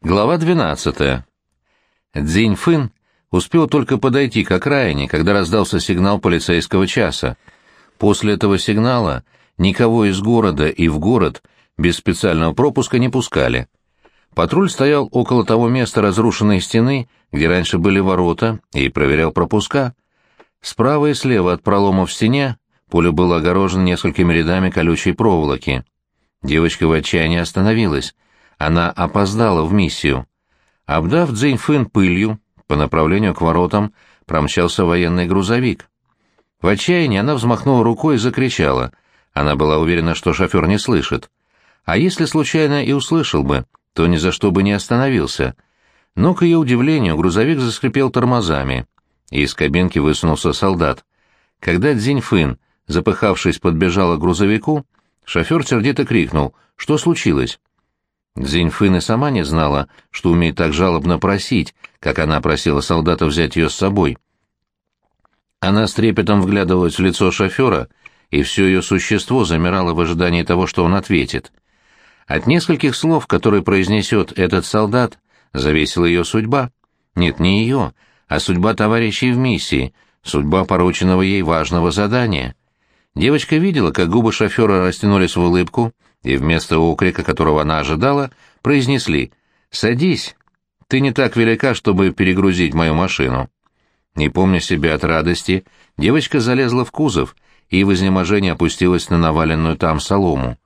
Глава 12. Цзинь Фын успел только подойти к окраине, когда раздался сигнал полицейского часа. После этого сигнала никого из города и в город без специального пропуска не пускали. Патруль стоял около того места разрушенной стены, где раньше были ворота, и проверял пропуска. Справа и слева от пролома в стене поле было огорожено несколькими рядами колючей проволоки. Девочка в отчаянии остановилась — она опоздала в миссию. Обдав Цзиньфын пылью, по направлению к воротам промчался военный грузовик. В отчаянии она взмахнула рукой и закричала. Она была уверена, что шофер не слышит. А если случайно и услышал бы, то ни за что бы не остановился. Но, к ее удивлению, грузовик заскрипел тормозами, и из кабинки высунулся солдат. Когда Цзиньфын, запыхавшись, подбежала к грузовику, шофер сердито крикнул «Что случилось?» Дзиньфын и сама не знала, что умеет так жалобно просить, как она просила солдата взять ее с собой. Она с трепетом вглядывалась в лицо шофера, и все ее существо замирало в ожидании того, что он ответит. От нескольких слов, которые произнесет этот солдат, зависела ее судьба. Нет, не ее, а судьба товарищей в миссии, судьба порученного ей важного задания. Девочка видела, как губы шофера растянулись в улыбку, и вместо окрика, которого она ожидала, произнесли «Садись, ты не так велика, чтобы перегрузить мою машину». Не помня себя от радости, девочка залезла в кузов и в изнеможении опустилась на наваленную там солому.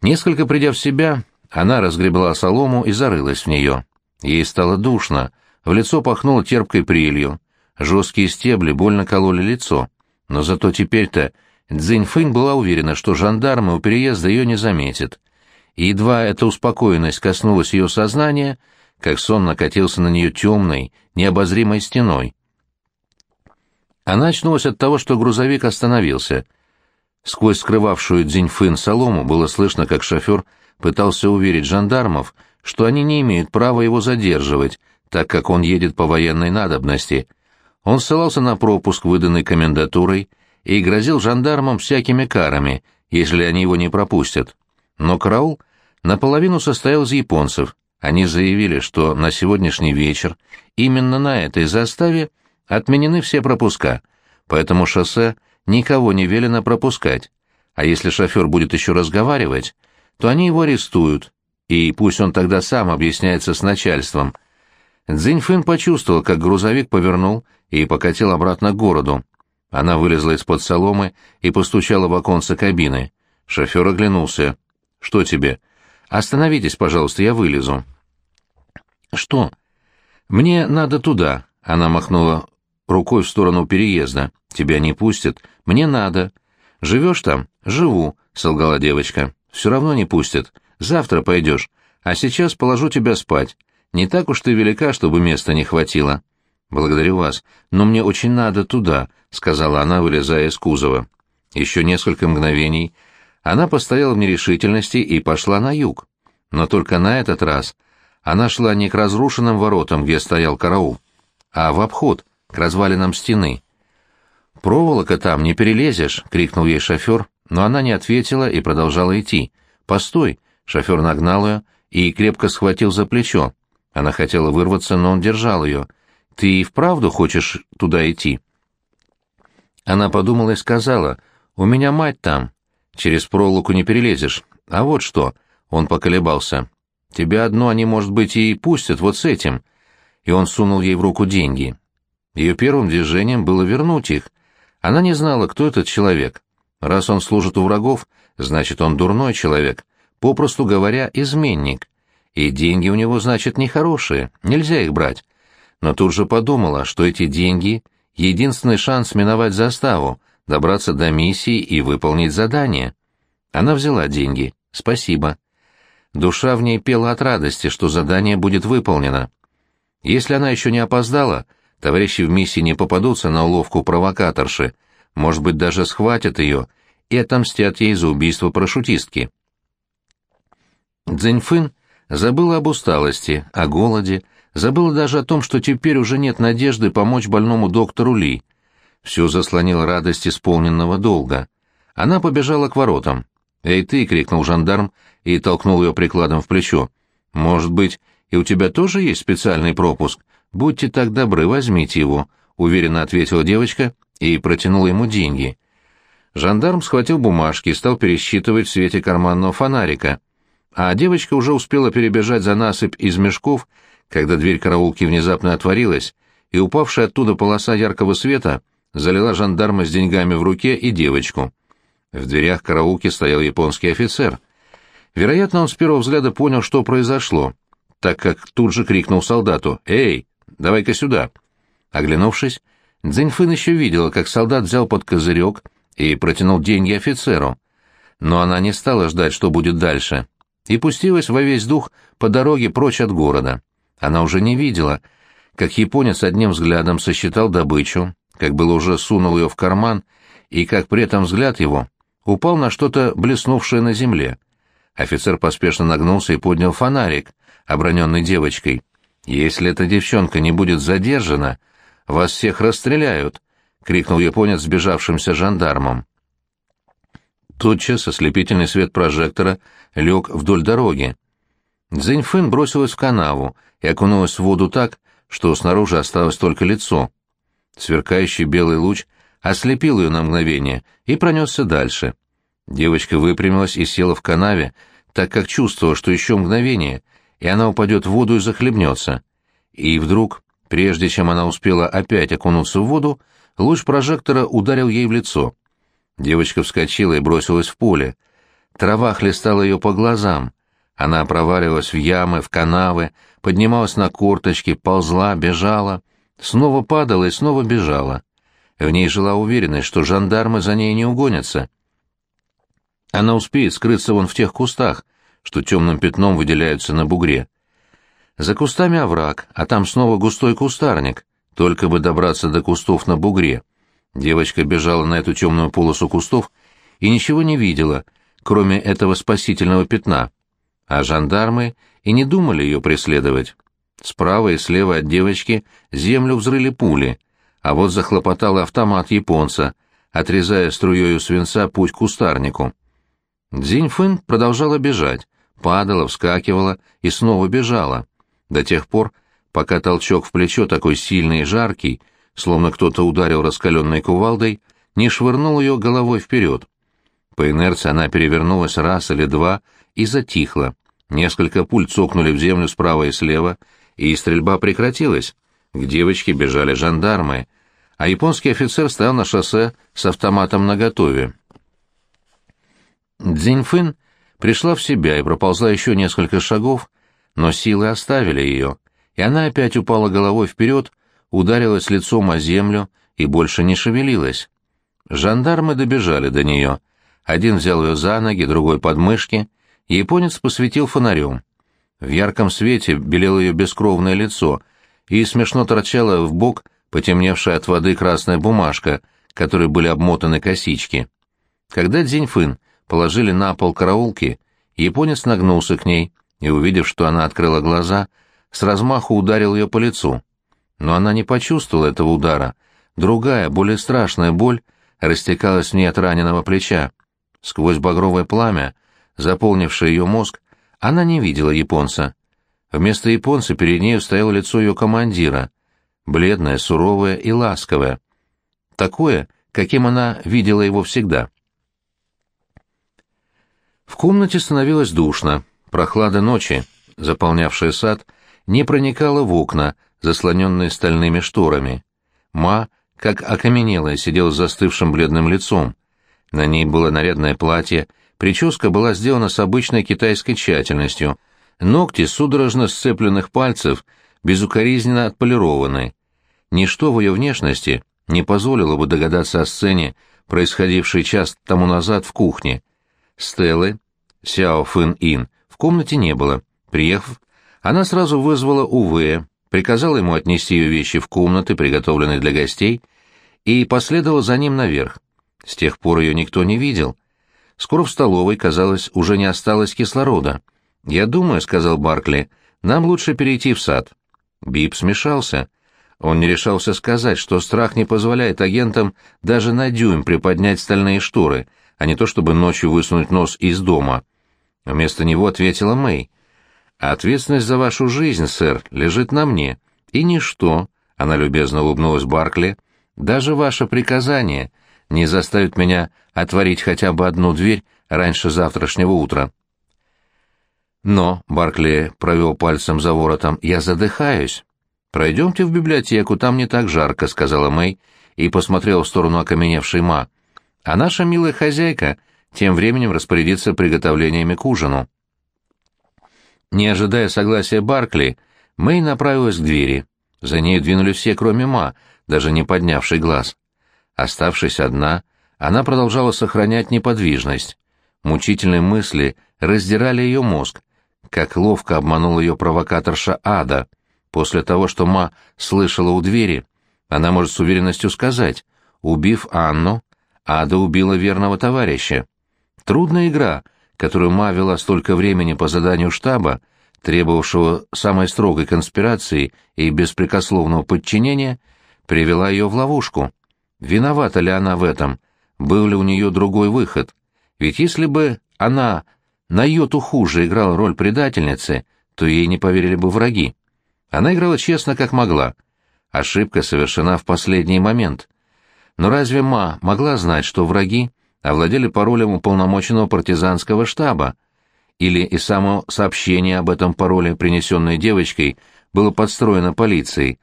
Несколько придя в себя, она разгребла солому и зарылась в нее. Ей стало душно, в лицо пахнуло терпкой прелью, жесткие стебли больно кололи лицо, но зато теперь-то Цзиньфэнь была уверена, что жандармы у переезда ее не заметят. И едва эта успокоенность коснулась ее сознания, как сон накатился на нее темной, необозримой стеной. Она очнулась от того, что грузовик остановился. Сквозь скрывавшую Цзиньфын солому было слышно, как шофер пытался уверить жандармов, что они не имеют права его задерживать, так как он едет по военной надобности. Он ссылался на пропуск, выданный комендатурой, и грозил жандармам всякими карами, если они его не пропустят. Но караул наполовину состоял из японцев. Они заявили, что на сегодняшний вечер именно на этой заставе отменены все пропуска, поэтому шоссе никого не велено пропускать. А если шофер будет еще разговаривать, то они его арестуют, и пусть он тогда сам объясняется с начальством. Цзиньфын почувствовал, как грузовик повернул и покатил обратно к городу. Она вылезла из-под соломы и постучала в оконце кабины. Шофер оглянулся. «Что тебе?» «Остановитесь, пожалуйста, я вылезу». «Что?» «Мне надо туда», — она махнула рукой в сторону переезда. «Тебя не пустят?» «Мне надо». «Живешь там?» «Живу», — солгала девочка. «Все равно не пустят. Завтра пойдешь. А сейчас положу тебя спать. Не так уж ты велика, чтобы места не хватило». «Благодарю вас, но мне очень надо туда», — сказала она, вылезая из кузова. Еще несколько мгновений она постояла в нерешительности и пошла на юг. Но только на этот раз она шла не к разрушенным воротам, где стоял караул, а в обход, к развалинам стены. «Проволока там, не перелезешь!» — крикнул ей шофер, но она не ответила и продолжала идти. «Постой!» — шофер нагнал ее и крепко схватил за плечо. Она хотела вырваться, но он держал ее — ты и вправду хочешь туда идти?» Она подумала и сказала, «У меня мать там. Через проволоку не перелезешь. А вот что...» Он поколебался. «Тебя одно они, может быть, и пустят вот с этим». И он сунул ей в руку деньги. Ее первым движением было вернуть их. Она не знала, кто этот человек. Раз он служит у врагов, значит, он дурной человек, попросту говоря, изменник. И деньги у него, значит, нехорошие, нельзя их брать но тут же подумала, что эти деньги — единственный шанс миновать заставу, добраться до миссии и выполнить задание. Она взяла деньги. Спасибо. Душа в ней пела от радости, что задание будет выполнено. Если она еще не опоздала, товарищи в миссии не попадутся на уловку провокаторши, может быть, даже схватят ее и отомстят ей за убийство парашютистки. Цзиньфын забыла об усталости, о голоде, Забыла даже о том, что теперь уже нет надежды помочь больному доктору Ли. Все заслонил радость исполненного долга. Она побежала к воротам. «Эй ты!» — крикнул жандарм и толкнул ее прикладом в плечо. «Может быть, и у тебя тоже есть специальный пропуск? Будьте так добры, возьмите его», — уверенно ответила девочка и протянула ему деньги. Жандарм схватил бумажки и стал пересчитывать в свете карманного фонарика. А девочка уже успела перебежать за насыпь из мешков, когда дверь караулки внезапно отворилась, и упавшая оттуда полоса яркого света залила жандарма с деньгами в руке и девочку. В дверях караулки стоял японский офицер. Вероятно, он с первого взгляда понял, что произошло, так как тут же крикнул солдату «Эй, давай-ка сюда!». Оглянувшись, Дзиньфын еще видела, как солдат взял под козырек и протянул деньги офицеру. Но она не стала ждать, что будет дальше, и пустилась во весь дух по дороге прочь от города. Она уже не видела, как японец одним взглядом сосчитал добычу, как было уже сунул ее в карман, и как при этом взгляд его упал на что-то блеснувшее на земле. Офицер поспешно нагнулся и поднял фонарик, оброненный девочкой. «Если эта девчонка не будет задержана, вас всех расстреляют!» — крикнул японец сбежавшимся жандармом. Тотчас ослепительный свет прожектора лег вдоль дороги. Цзиньфын бросилась в канаву и окунулась в воду так, что снаружи осталось только лицо. Сверкающий белый луч ослепил ее на мгновение и пронесся дальше. Девочка выпрямилась и села в канаве, так как чувствовала, что еще мгновение, и она упадет в воду и захлебнется. И вдруг, прежде чем она успела опять окунуться в воду, луч прожектора ударил ей в лицо. Девочка вскочила и бросилась в поле. Трава хлестала ее по глазам. Она проваливалась в ямы, в канавы, поднималась на корточки, ползла, бежала, снова падала и снова бежала. В ней жила уверенность, что жандармы за ней не угонятся. Она успеет скрыться вон в тех кустах, что темным пятном выделяются на бугре. За кустами овраг, а там снова густой кустарник, только бы добраться до кустов на бугре. Девочка бежала на эту темную полосу кустов и ничего не видела, кроме этого спасительного пятна. А жандармы и не думали ее преследовать. Справа и слева от девочки землю взрыли пули, а вот захлопотал автомат японца, отрезая струею свинца путь к кустарнику. Дзиньфын продолжала бежать, падала, вскакивала и снова бежала, до тех пор, пока толчок в плечо такой сильный и жаркий, словно кто-то ударил раскаленной кувалдой, не швырнул ее головой вперед. По инерции она перевернулась раз или два и затихла. Несколько пуль цокнули в землю справа и слева, и стрельба прекратилась. К девочке бежали жандармы, а японский офицер стоял на шоссе с автоматом наготове. Дзиньфын пришла в себя и проползла еще несколько шагов, но силы оставили ее, и она опять упала головой вперед, ударилась лицом о землю и больше не шевелилась. Жандармы добежали до нее. Один взял ее за ноги, другой под мышки, японец посветил фонарем. В ярком свете белело ее бескровное лицо, и смешно торчала в бок потемневшая от воды красная бумажка, которой были обмотаны косички. Когда Дзиньфын положили на пол караулки, японец нагнулся к ней и, увидев, что она открыла глаза, с размаху ударил ее по лицу. Но она не почувствовала этого удара. Другая, более страшная боль растекалась в ней от раненого плеча. Сквозь багровое пламя, заполнившее ее мозг, она не видела японца. Вместо японца перед нею стояло лицо ее командира, бледное, суровое и ласковое. Такое, каким она видела его всегда. В комнате становилось душно. Прохлада ночи, заполнявшая сад, не проникала в окна, заслоненные стальными шторами. Ма, как окаменелая, сидела с застывшим бледным лицом. На ней было нарядное платье, прическа была сделана с обычной китайской тщательностью, ногти судорожно сцепленных пальцев безукоризненно отполированы. Ничто в ее внешности не позволило бы догадаться о сцене, происходившей час тому назад в кухне. Стеллы, Сяо Фын Ин, в комнате не было. Приехав, она сразу вызвала Увея, приказала ему отнести ее вещи в комнаты, приготовленные для гостей, и последовала за ним наверх. С тех пор ее никто не видел. Скоро в столовой, казалось, уже не осталось кислорода. «Я думаю», — сказал Баркли, — «нам лучше перейти в сад». Бип смешался. Он не решался сказать, что страх не позволяет агентам даже на дюйм приподнять стальные шторы, а не то чтобы ночью высунуть нос из дома. Вместо него ответила Мэй. Ответственность за вашу жизнь, сэр, лежит на мне. И ничто, — она любезно улыбнулась Баркли, — даже ваше приказание не заставит меня отворить хотя бы одну дверь раньше завтрашнего утра. Но, — Баркли провел пальцем за воротом, — я задыхаюсь. «Пройдемте в библиотеку, там не так жарко», — сказала Мэй и посмотрела в сторону окаменевшей Ма. «А наша милая хозяйка тем временем распорядится приготовлениями к ужину». Не ожидая согласия Баркли, Мэй направилась к двери. За ней двинулись все, кроме Ма, даже не поднявший глаз. Оставшись одна, она продолжала сохранять неподвижность. Мучительные мысли раздирали ее мозг, как ловко обманул ее провокаторша Ада. После того, что Ма слышала у двери, она может с уверенностью сказать, убив Анну, Ада убила верного товарища. Трудная игра, которую Ма вела столько времени по заданию штаба, требовавшего самой строгой конспирации и беспрекословного подчинения, привела ее в ловушку. Виновата ли она в этом? Был ли у нее другой выход? Ведь если бы она на йоту хуже играла роль предательницы, то ей не поверили бы враги. Она играла честно, как могла. Ошибка совершена в последний момент. Но разве Ма могла знать, что враги овладели паролем уполномоченного партизанского штаба? Или и само сообщение об этом пароле, принесенное девочкой, было подстроено полицией?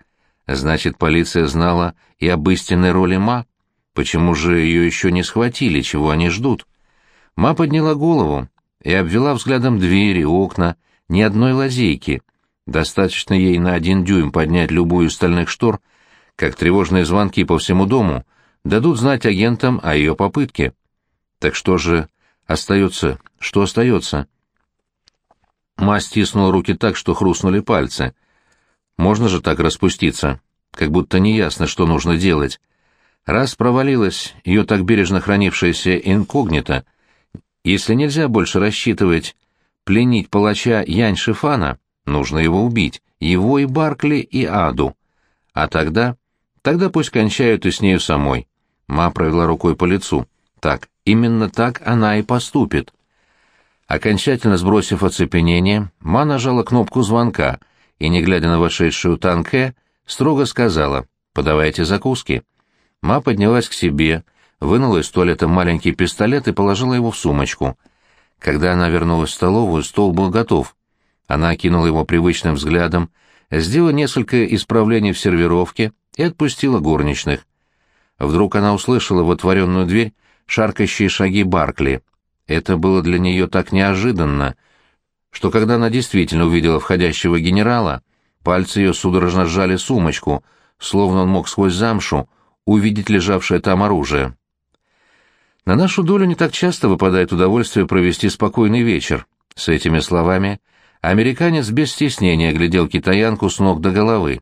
Значит, полиция знала и об истинной роли Ма? Почему же ее еще не схватили, чего они ждут? Ма подняла голову и обвела взглядом двери, окна, ни одной лазейки — Достаточно ей на один дюйм поднять любую из стальных штор, как тревожные звонки по всему дому дадут знать агентам о ее попытке. Так что же остается? Что остается? Ма стиснула руки так, что хрустнули пальцы. Можно же так распуститься? Как будто неясно, что нужно делать. Раз провалилась ее так бережно хранившаяся инкогнито, если нельзя больше рассчитывать пленить палача Янь Шифана, Нужно его убить, его и Баркли, и Аду. А тогда... Тогда пусть кончают и с нею самой. Ма провела рукой по лицу. Так, именно так она и поступит. Окончательно сбросив оцепенение, Ма нажала кнопку звонка и, не глядя на вошедшую Танке, строго сказала «Подавайте закуски». Ма поднялась к себе, вынула из туалета маленький пистолет и положила его в сумочку. Когда она вернулась в столовую, стол был готов. Она окинула его привычным взглядом, сделала несколько исправлений в сервировке и отпустила горничных. Вдруг она услышала в отворенную дверь шаркающие шаги Баркли. Это было для нее так неожиданно, что когда она действительно увидела входящего генерала, пальцы ее судорожно сжали сумочку, словно он мог сквозь замшу увидеть лежавшее там оружие. На нашу долю не так часто выпадает удовольствие провести спокойный вечер. С этими словами Американец без стеснения глядел китаянку с ног до головы.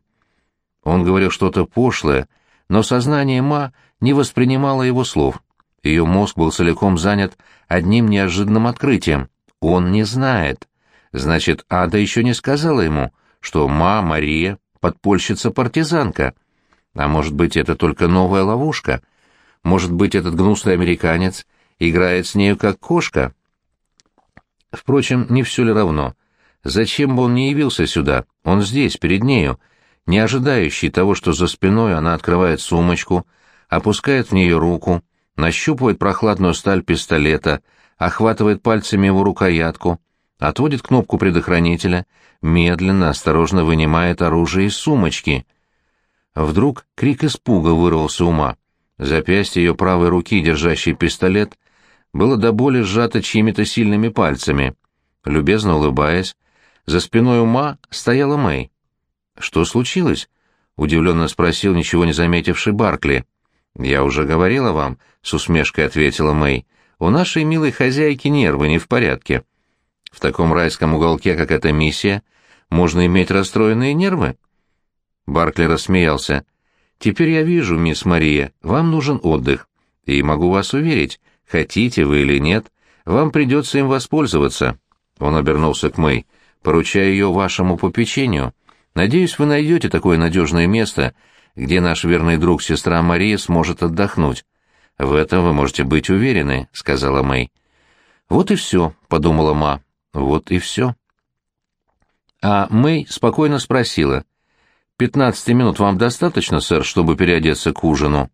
Он говорил что-то пошлое, но сознание Ма не воспринимало его слов. Ее мозг был целиком занят одним неожиданным открытием. Он не знает. Значит, Ада еще не сказала ему, что Ма Мария — подпольщица-партизанка. А может быть, это только новая ловушка? Может быть, этот гнусный американец играет с нею как кошка? Впрочем, не все ли равно — Зачем бы он не явился сюда? Он здесь, перед нею, не ожидающий того, что за спиной она открывает сумочку, опускает в нее руку, нащупывает прохладную сталь пистолета, охватывает пальцами его рукоятку, отводит кнопку предохранителя, медленно, осторожно вынимает оружие из сумочки. Вдруг крик испуга вырвался ума. Запястье ее правой руки, держащей пистолет, было до боли сжато чьими-то сильными пальцами. Любезно улыбаясь, за спиной ума стояла Мэй. «Что случилось?» — удивленно спросил ничего не заметивший Баркли. «Я уже говорила вам», — с усмешкой ответила Мэй. «У нашей милой хозяйки нервы не в порядке. В таком райском уголке, как эта миссия, можно иметь расстроенные нервы?» Баркли рассмеялся. «Теперь я вижу, мисс Мария, вам нужен отдых. И могу вас уверить, хотите вы или нет, вам придется им воспользоваться». Он обернулся к Мэй. Поручаю ее вашему попечению. Надеюсь, вы найдете такое надежное место, где наш верный друг сестра Мария сможет отдохнуть. В этом вы можете быть уверены, сказала Мэй. Вот и все, подумала Ма. Вот и все. а Мэй спокойно спросила. «Пятнадцати минут вам достаточно, сэр, чтобы переодеться к ужину?»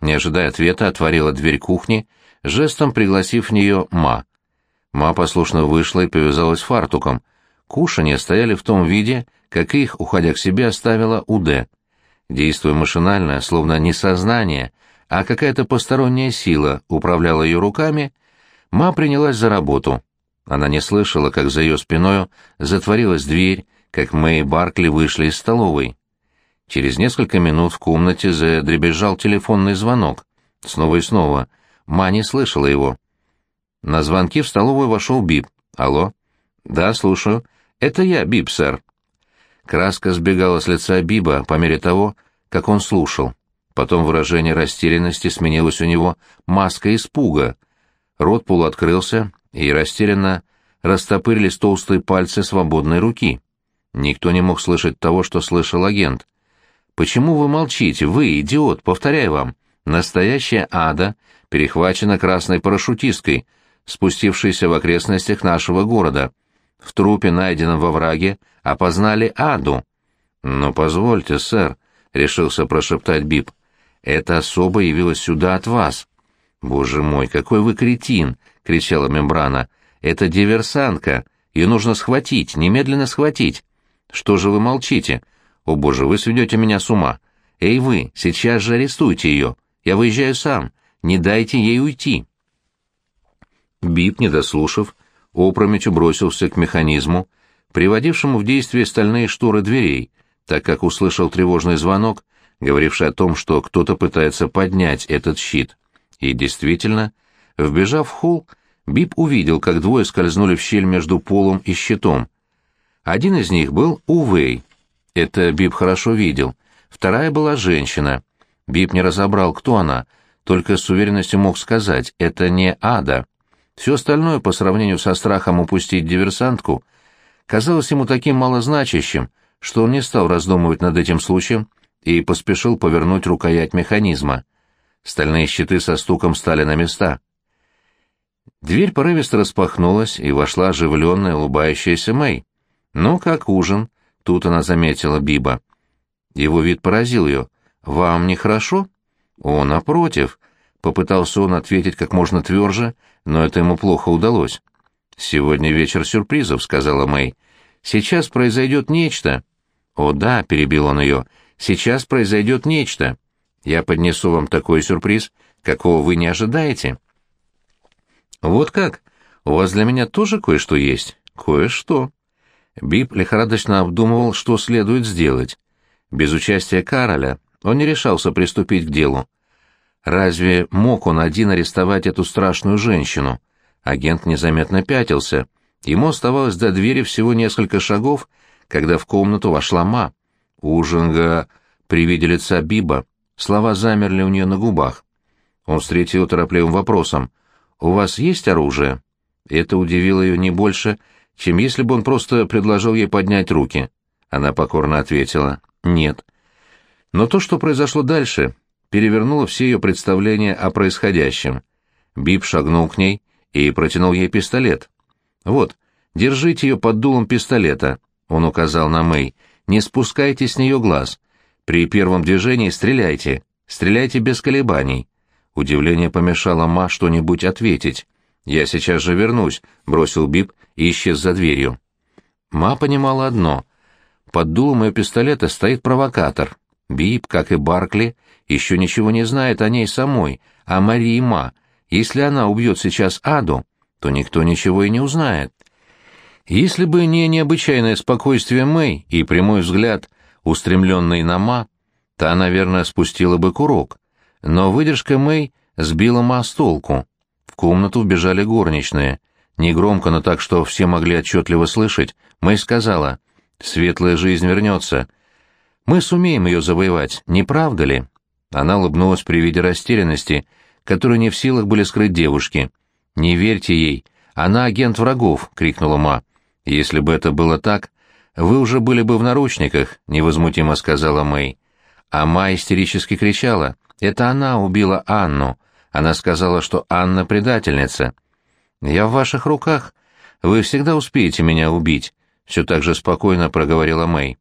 Не ожидая ответа, отворила дверь кухни, жестом пригласив в нее Ма. Ма послушно вышла и повязалась фартуком. Кушанья стояли в том виде, как их, уходя к себе, оставила Уде. Действуя машинально, словно не сознание, а какая-то посторонняя сила управляла ее руками, Ма принялась за работу. Она не слышала, как за ее спиною затворилась дверь, как Мэй и Баркли вышли из столовой. Через несколько минут в комнате задребезжал телефонный звонок. Снова и снова. Ма не слышала его. На звонки в столовую вошел Бип. «Алло?» «Да, слушаю. Это я, Бип, сэр». Краска сбегала с лица Биба по мере того, как он слушал. Потом выражение растерянности сменилось у него маской испуга. Рот полуоткрылся, и растерянно растопырились толстые пальцы свободной руки. Никто не мог слышать того, что слышал агент. «Почему вы молчите? Вы, идиот, повторяю вам. Настоящая ада перехвачена красной парашютисткой, спустившейся в окрестностях нашего города. В трупе, найденном во враге, опознали аду». «Но позвольте, сэр», — решился прошептать Бип. «Эта особа явилась сюда от вас». «Боже мой, какой вы кретин!» — кричала мембрана. «Это диверсантка. Ее нужно схватить, немедленно схватить». «Что же вы молчите? О, боже, вы сведете меня с ума. Эй вы, сейчас же арестуйте ее. Я выезжаю сам. Не дайте ей уйти». Бип, не дослушав, опрометью бросился к механизму, приводившему в действие стальные шторы дверей, так как услышал тревожный звонок, говоривший о том, что кто-то пытается поднять этот щит. И действительно, вбежав в холл, Бип увидел, как двое скользнули в щель между полом и щитом. Один из них был Увей. Это Бип хорошо видел. Вторая была женщина. Бип не разобрал, кто она, только с уверенностью мог сказать, это не Ада. Все остальное, по сравнению со страхом упустить диверсантку, казалось ему таким малозначащим, что он не стал раздумывать над этим случаем и поспешил повернуть рукоять механизма. Стальные щиты со стуком стали на места. Дверь порывисто распахнулась, и вошла оживленная, улыбающаяся Мэй. «Ну, как ужин?» — тут она заметила Биба. Его вид поразил ее. «Вам нехорошо?» «О, напротив!» — попытался он ответить как можно тверже, но это ему плохо удалось. «Сегодня вечер сюрпризов», — сказала Мэй. «Сейчас произойдет нечто». «О да», — перебил он ее, — «сейчас произойдет нечто». Я поднесу вам такой сюрприз, какого вы не ожидаете. Вот как? У вас для меня тоже кое-что есть? Кое-что. Бип лихорадочно обдумывал, что следует сделать. Без участия Кароля он не решался приступить к делу. Разве мог он один арестовать эту страшную женщину? Агент незаметно пятился. Ему оставалось до двери всего несколько шагов, когда в комнату вошла Ма. Ужинга при виде лица Биба Слова замерли у нее на губах. Он встретил торопливым вопросом. «У вас есть оружие?» Это удивило ее не больше, чем если бы он просто предложил ей поднять руки. Она покорно ответила «нет». Но то, что произошло дальше, перевернуло все ее представления о происходящем. Бип шагнул к ней и протянул ей пистолет. «Вот, держите ее под дулом пистолета», — он указал на Мэй. «Не спускайте с нее глаз. При первом движении стреляйте, стреляйте без колебаний. Удивление помешало Ма что-нибудь ответить. «Я сейчас же вернусь», — бросил Бип и исчез за дверью. Ма понимала одно. Под дулом ее пистолета стоит провокатор. Бип, как и Баркли, еще ничего не знает о ней самой, о Марии Ма. Если она убьет сейчас Аду, то никто ничего и не узнает. Если бы не необычайное спокойствие Мэй и прямой взгляд устремленный на Ма, та, наверное, спустила бы курок. Но выдержка Мэй сбила Ма с толку. В комнату вбежали горничные. Негромко, но так, что все могли отчетливо слышать, Мэй сказала, «Светлая жизнь вернется. Мы сумеем ее завоевать, не правда ли?» Она улыбнулась при виде растерянности, которую не в силах были скрыть девушки. «Не верьте ей, она агент врагов!» — крикнула Ма. «Если бы это было так, «Вы уже были бы в наручниках», — невозмутимо сказала Мэй. А Ма истерически кричала. «Это она убила Анну. Она сказала, что Анна предательница». «Я в ваших руках. Вы всегда успеете меня убить», — все так же спокойно проговорила Мэй.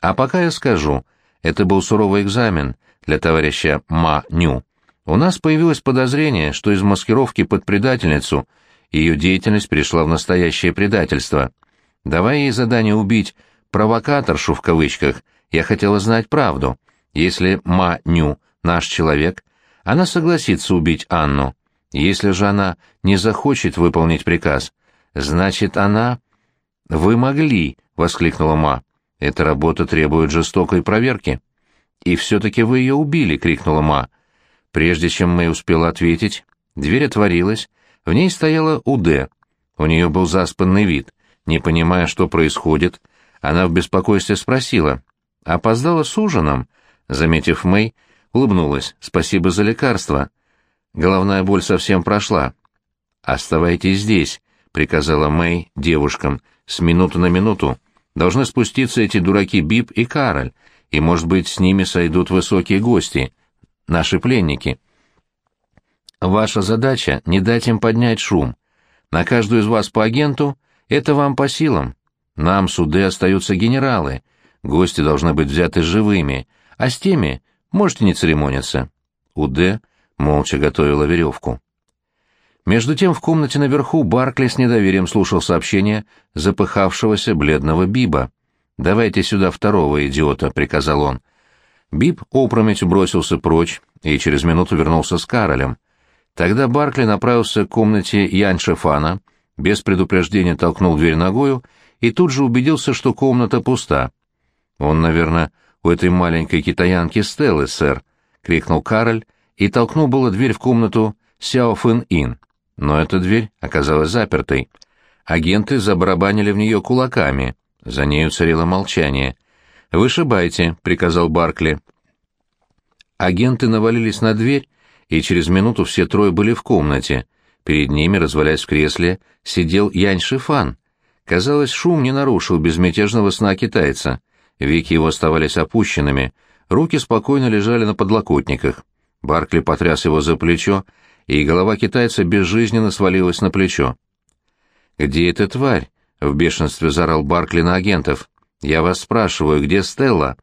«А пока я скажу, это был суровый экзамен для товарища Ма Ню. У нас появилось подозрение, что из маскировки под предательницу ее деятельность перешла в настоящее предательство. Давая ей задание убить «провокаторшу» в кавычках, я хотела знать правду. Если Ма Ню наш человек, она согласится убить Анну. Если же она не захочет выполнить приказ, значит, она... «Вы могли!» — воскликнула Ма. «Эта работа требует жестокой проверки». «И все-таки вы ее убили!» — крикнула Ма. Прежде чем Мэй успела ответить, дверь отворилась, в ней стояла Уде. У нее был заспанный вид. Не понимая, что происходит, она в беспокойстве спросила. «Опоздала с ужином?» Заметив Мэй, улыбнулась. «Спасибо за лекарство. Головная боль совсем прошла». «Оставайтесь здесь», — приказала Мэй девушкам, — «с минуты на минуту. Должны спуститься эти дураки Бип и Кароль, и, может быть, с ними сойдут высокие гости, наши пленники. Ваша задача — не дать им поднять шум. На каждую из вас по агенту — это вам по силам. Нам, суды, остаются генералы. Гости должны быть взяты живыми, а с теми можете не церемониться. Уде молча готовила веревку. Между тем в комнате наверху Баркли с недоверием слушал сообщение запыхавшегося бледного Биба. «Давайте сюда второго идиота», — приказал он. Биб опрометью бросился прочь и через минуту вернулся с Каролем. Тогда Баркли направился к комнате Янь Шефана, без предупреждения толкнул дверь ногою и тут же убедился, что комната пуста. «Он, наверное, у этой маленькой китаянки Стеллы, сэр», — крикнул Кароль и толкнул было дверь в комнату Сяо Фэн Ин. Но эта дверь оказалась запертой. Агенты забарабанили в нее кулаками. За нею царило молчание — «Вышибайте», — приказал Баркли. Агенты навалились на дверь, и через минуту все трое были в комнате. Перед ними, развалясь в кресле, сидел Янь Шифан. Казалось, шум не нарушил безмятежного сна китайца. Веки его оставались опущенными, руки спокойно лежали на подлокотниках. Баркли потряс его за плечо, и голова китайца безжизненно свалилась на плечо. «Где эта тварь?» — в бешенстве заорал Баркли на агентов. «Я вас спрашиваю, где Стелла?»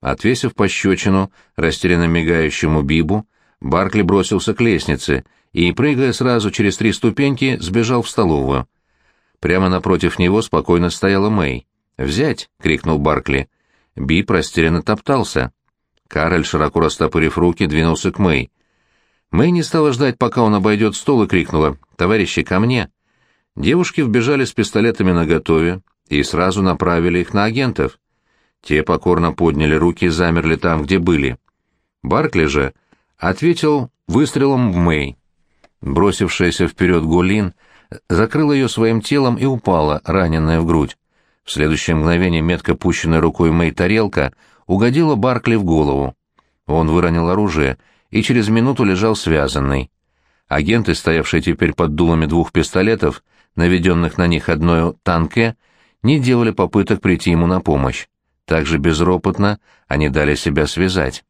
Отвесив пощечину растерянно мигающему Бибу, Баркли бросился к лестнице и, прыгая сразу через три ступеньки, сбежал в столовую. Прямо напротив него спокойно стояла Мэй. «Взять!» — крикнул Баркли. Бип растерянно топтался. Кароль, широко растопырив руки, двинулся к Мэй. Мэй не стала ждать, пока он обойдет стол, и крикнула «Товарищи, ко мне!». Девушки вбежали с пистолетами наготове, и сразу направили их на агентов. Те покорно подняли руки и замерли там, где были. Баркли же ответил выстрелом в Мэй. Бросившаяся вперед Гулин закрыла ее своим телом и упала, раненная в грудь. В следующее мгновение метко пущенная рукой Мэй тарелка угодила Баркли в голову. Он выронил оружие и через минуту лежал связанный. Агенты, стоявшие теперь под дулами двух пистолетов, наведенных на них одной танке, не делали попыток прийти ему на помощь. Так же безропотно они дали себя связать.